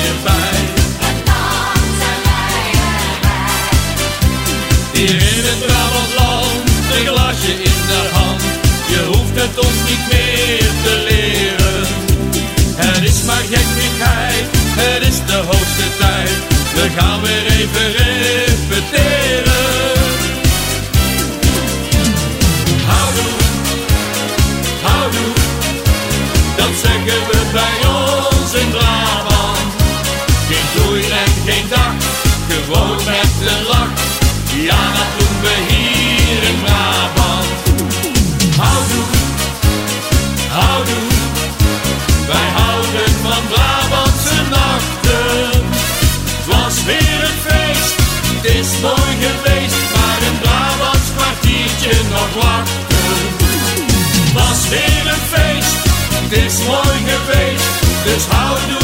We dansen bij het feest. Hier in het Trabantland, een glasje in de hand. Je hoeft het ons niet meer te leren. Het is maar geknikheid, het is de hoogste tijd. We gaan weer even doen? Houdoe, houdoe, dat zeggen we bij je. Is mooi geweest, maar een Brabants kwartiertje nog. Het was weer een feest, het is mooi geweest, dus nachten.